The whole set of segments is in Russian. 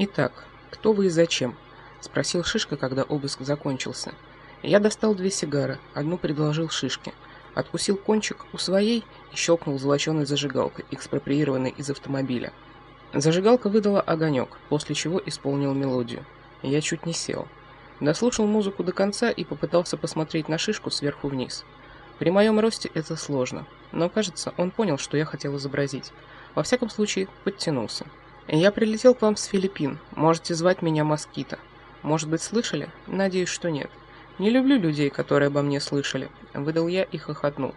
«Итак, кто вы и зачем?» – спросил Шишка, когда обыск закончился. Я достал две сигары, одну предложил Шишке. Откусил кончик у своей и щелкнул золоченой зажигалкой, экспроприированной из автомобиля. Зажигалка выдала огонек, после чего исполнил мелодию. Я чуть не сел. Дослушал музыку до конца и попытался посмотреть на Шишку сверху вниз. При моем росте это сложно, но кажется, он понял, что я хотел изобразить. Во всяком случае, подтянулся. «Я прилетел к вам с Филиппин. Можете звать меня Москита. Может быть, слышали? Надеюсь, что нет. Не люблю людей, которые обо мне слышали», — выдал я и хохотнул.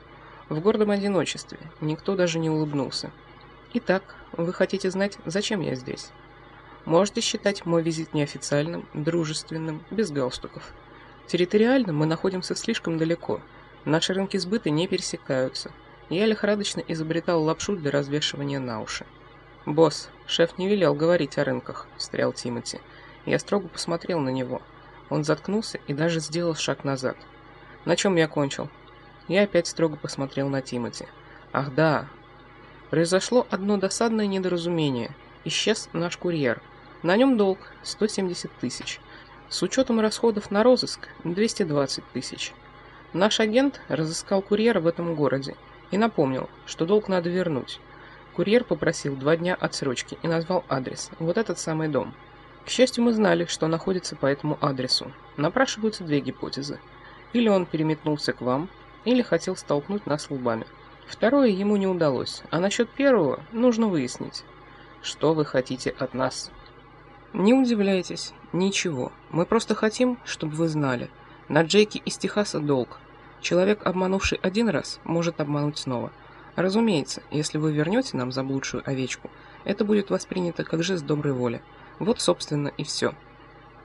В гордом одиночестве. Никто даже не улыбнулся. «Итак, вы хотите знать, зачем я здесь?» Можете считать мой визит неофициальным, дружественным, без галстуков. Территориально мы находимся слишком далеко. Наши рынки сбыта не пересекаются. Я лихорадочно изобретал лапшу для развешивания на уши. «Босс, шеф не велел говорить о рынках», — встрял Тимати. Я строго посмотрел на него. Он заткнулся и даже сделал шаг назад. На чем я кончил? Я опять строго посмотрел на Тимати. Ах да. Произошло одно досадное недоразумение. Исчез наш курьер. На нем долг 170 тысяч. С учетом расходов на розыск 220 тысяч. Наш агент разыскал курьера в этом городе и напомнил, что долг надо вернуть. Курьер попросил два дня отсрочки и назвал адрес, вот этот самый дом. К счастью, мы знали, что находится по этому адресу. Напрашиваются две гипотезы. Или он переметнулся к вам, или хотел столкнуть нас лбами. Второе ему не удалось, а насчет первого нужно выяснить. Что вы хотите от нас? Не удивляйтесь, ничего. Мы просто хотим, чтобы вы знали. На Джейке из Техаса долг. Человек, обманувший один раз, может обмануть снова. Разумеется, если вы вернете нам заблудшую овечку, это будет воспринято как жест доброй воли. Вот, собственно, и все.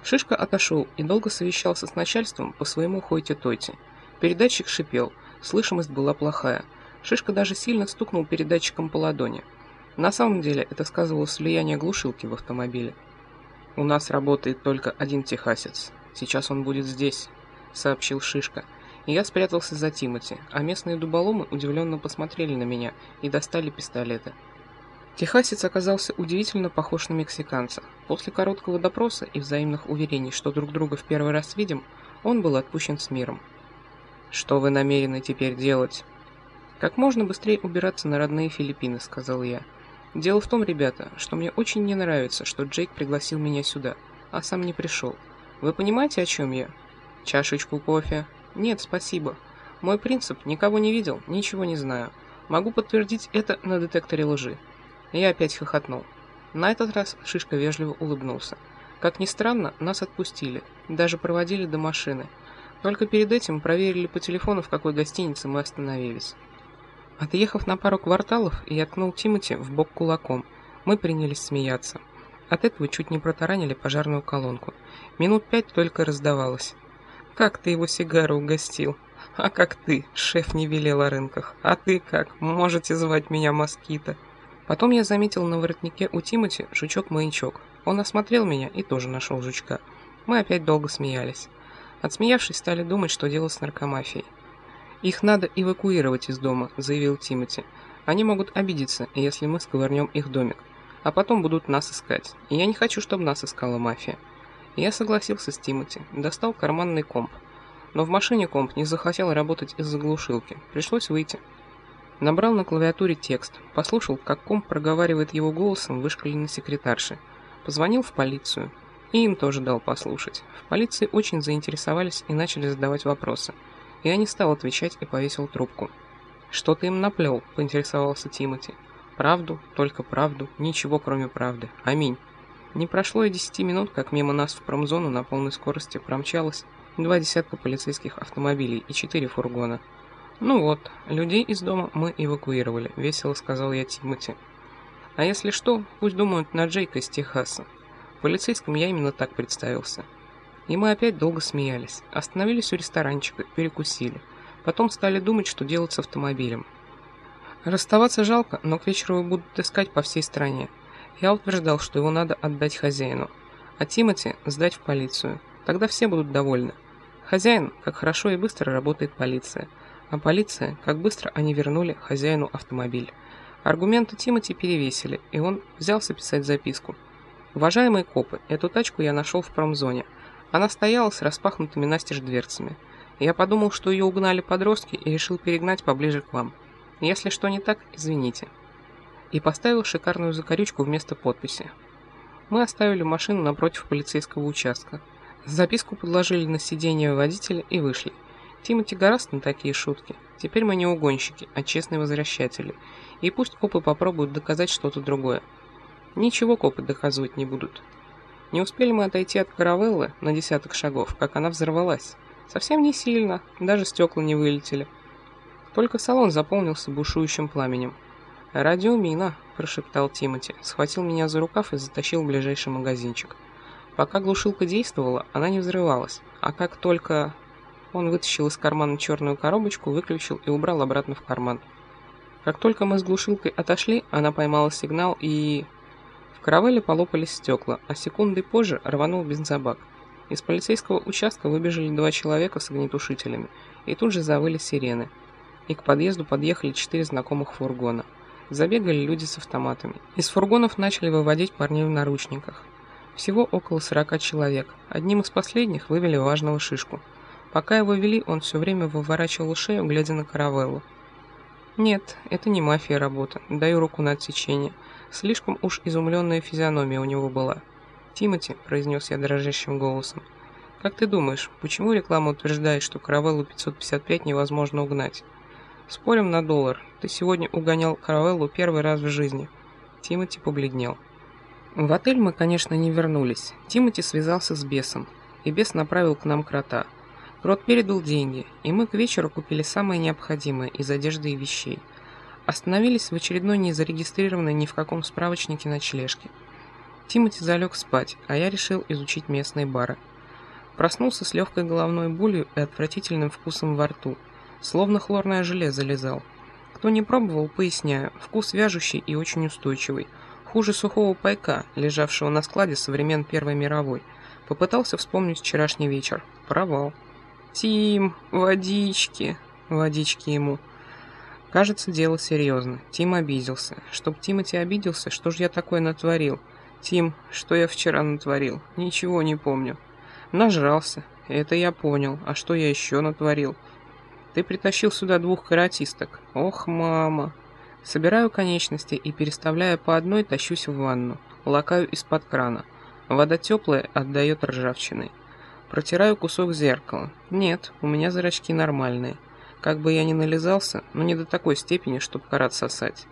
Шишка отошел и долго совещался с начальством по своему хойте-тойте. Передатчик шипел, слышимость была плохая. Шишка даже сильно стукнул передатчиком по ладони. На самом деле это сказывалось влияние глушилки в автомобиле. «У нас работает только один техасец. Сейчас он будет здесь», — сообщил Шишка я спрятался за Тимати, а местные дуболомы удивленно посмотрели на меня и достали пистолеты. Техасец оказался удивительно похож на мексиканца. После короткого допроса и взаимных уверений, что друг друга в первый раз видим, он был отпущен с миром. «Что вы намерены теперь делать?» «Как можно быстрее убираться на родные Филиппины», — сказал я. «Дело в том, ребята, что мне очень не нравится, что Джейк пригласил меня сюда, а сам не пришел. Вы понимаете, о чем я? Чашечку кофе?» Нет, спасибо. Мой принцип – никого не видел, ничего не знаю. Могу подтвердить это на детекторе лжи. Я опять хохотнул. На этот раз Шишка вежливо улыбнулся. Как ни странно, нас отпустили, даже проводили до машины. Только перед этим проверили по телефону, в какой гостинице мы остановились. Отъехав на пару кварталов, я ткнул Тимати в бок кулаком. Мы принялись смеяться. От этого чуть не протаранили пожарную колонку. Минут пять только раздавалось. Как ты его сигару угостил? А как ты? Шеф не велел о рынках. А ты как? Можете звать меня Москита. Потом я заметил на воротнике у Тимати жучок-маячок. Он осмотрел меня и тоже нашел жучка. Мы опять долго смеялись. Отсмеявшись, стали думать, что делать с наркомафией. «Их надо эвакуировать из дома», — заявил Тимати. «Они могут обидеться, если мы сковырнем их домик. А потом будут нас искать. И я не хочу, чтобы нас искала мафия». Я согласился с Тимати, достал карманный комп. Но в машине комп не захотел работать из-за глушилки, пришлось выйти. Набрал на клавиатуре текст, послушал, как комп проговаривает его голосом вышкаленной секретарши. Позвонил в полицию. И им тоже дал послушать. В полиции очень заинтересовались и начали задавать вопросы. Я не стал отвечать и повесил трубку. «Что ты им наплел?» – поинтересовался Тимати. «Правду, только правду, ничего кроме правды. Аминь». Не прошло и десяти минут, как мимо нас в промзону на полной скорости промчалось два десятка полицейских автомобилей и четыре фургона. «Ну вот, людей из дома мы эвакуировали», — весело сказал я Тимати. «А если что, пусть думают на Джейка из Техаса. Полицейским я именно так представился». И мы опять долго смеялись. Остановились у ресторанчика, перекусили. Потом стали думать, что делать с автомобилем. Расставаться жалко, но к вечеру будут искать по всей стране. Я утверждал, что его надо отдать хозяину, а Тимати сдать в полицию. Тогда все будут довольны. Хозяин, как хорошо и быстро работает полиция, а полиция, как быстро они вернули хозяину автомобиль. Аргументы Тимати перевесили, и он взялся писать записку. Уважаемые копы, эту тачку я нашел в промзоне. Она стояла с распахнутыми настежь дверцами. Я подумал, что ее угнали подростки и решил перегнать поближе к вам. Если что не так, извините. И поставил шикарную закорючку вместо подписи. Мы оставили машину напротив полицейского участка. Записку подложили на сиденье водителя и вышли. Тимати гораст на такие шутки. Теперь мы не угонщики, а честные возвращатели. И пусть копы попробуют доказать что-то другое. Ничего копы доказывать не будут. Не успели мы отойти от каравеллы на десяток шагов, как она взорвалась. Совсем не сильно, даже стекла не вылетели. Только салон заполнился бушующим пламенем. «Радиомина», – прошептал Тимати, схватил меня за рукав и затащил в ближайший магазинчик. Пока глушилка действовала, она не взрывалась, а как только... Он вытащил из кармана черную коробочку, выключил и убрал обратно в карман. Как только мы с глушилкой отошли, она поймала сигнал и... В каравелле полопались стекла, а секунды позже рванул бензобак. Из полицейского участка выбежали два человека с огнетушителями, и тут же завыли сирены. И к подъезду подъехали четыре знакомых фургона. Забегали люди с автоматами. Из фургонов начали выводить парней в наручниках. Всего около 40 человек. Одним из последних вывели важного шишку. Пока его вели, он все время выворачивал шею, глядя на каравеллу. Нет, это не мафия работа, даю руку на отсечение. Слишком уж изумленная физиономия у него была. «Тимати», — произнес я дрожащим голосом, — «как ты думаешь, почему реклама утверждает, что каравеллу 555 невозможно угнать?» «Спорим на доллар. Ты сегодня угонял каравеллу первый раз в жизни». Тимати побледнел. В отель мы, конечно, не вернулись. Тимати связался с бесом, и бес направил к нам крота. Крот передал деньги, и мы к вечеру купили самое необходимое из одежды и вещей. Остановились в очередной незарегистрированной ни в каком справочнике ночлежке. Тимати залег спать, а я решил изучить местные бары. Проснулся с легкой головной болью и отвратительным вкусом во рту, словно хлорное желе залезал. Кто не пробовал, поясняю, вкус вяжущий и очень устойчивый, хуже сухого пайка, лежавшего на складе со времен Первой мировой. Попытался вспомнить вчерашний вечер. Провал. «Тим, водички!» Водички ему. Кажется, дело серьезно. Тим обиделся. Чтоб Тимати обиделся, что ж я такое натворил? Тим, что я вчера натворил? Ничего не помню. Нажрался. Это я понял. А что я еще натворил? Ты притащил сюда двух каратисток. Ох, мама. Собираю конечности и, переставляя по одной, тащусь в ванну. Лакаю из-под крана. Вода теплая, отдает ржавчиной. Протираю кусок зеркала. Нет, у меня зрачки нормальные. Как бы я ни нализался, но не до такой степени, чтобы карат сосать.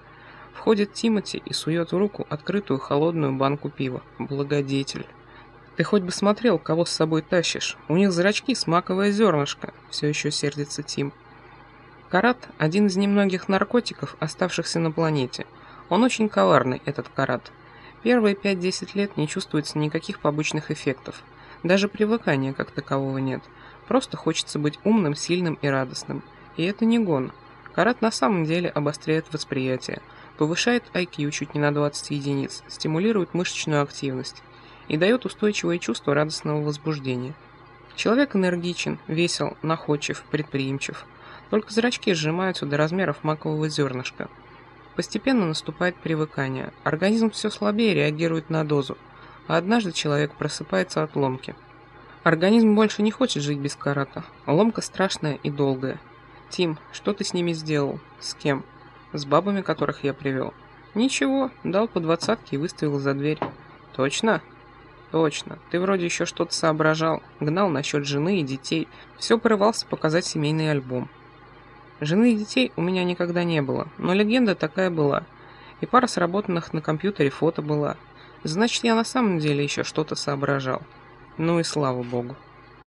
Входит Тимати и сует в руку открытую холодную банку пива. Благодетель. Ты хоть бы смотрел, кого с собой тащишь. У них зрачки с маковое зернышко. Все еще сердится Тим. Карат – один из немногих наркотиков, оставшихся на планете. Он очень коварный, этот карат. Первые 5-10 лет не чувствуется никаких побочных эффектов. Даже привыкания как такового нет. Просто хочется быть умным, сильным и радостным. И это не гон. Карат на самом деле обостряет восприятие – повышает IQ чуть не на 20 единиц, стимулирует мышечную активность и дает устойчивое чувство радостного возбуждения. Человек энергичен, весел, находчив, предприимчив. Только зрачки сжимаются до размеров макового зернышка. Постепенно наступает привыкание. Организм все слабее реагирует на дозу, а однажды человек просыпается от ломки. Организм больше не хочет жить без карата. Ломка страшная и долгая. Тим, что ты с ними сделал? С кем? С бабами, которых я привел. Ничего, дал по двадцатке и выставил за дверь. Точно? Точно. Ты вроде еще что-то соображал. Гнал насчет жены и детей. Все порывался показать семейный альбом. Жены и детей у меня никогда не было, но легенда такая была. И пара сработанных на компьютере фото была. Значит, я на самом деле еще что-то соображал. Ну и слава богу.